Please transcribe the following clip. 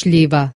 Schleber.